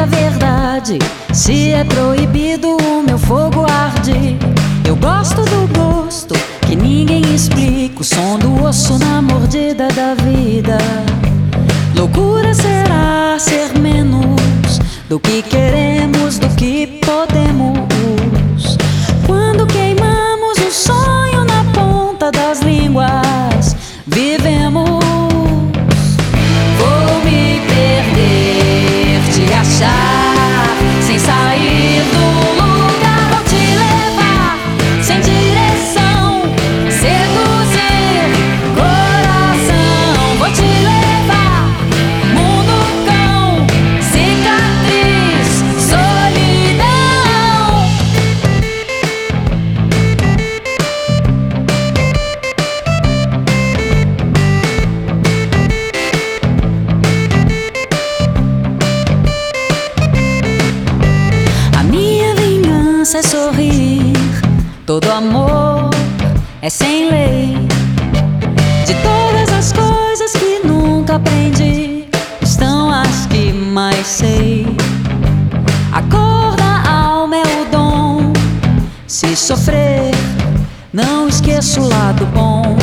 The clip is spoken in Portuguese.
a verdade. Se é proibido, o meu fogo arde. Eu gosto do gosto que ninguém explica. O som do osso na mordida da vida. Loucura será é sorrir. Todo amor é sem lei. De todas as coisas que nunca aprendi, estão as que mais sei. A cor da alma é o dom. Se sofrer, não esqueço o lado bom.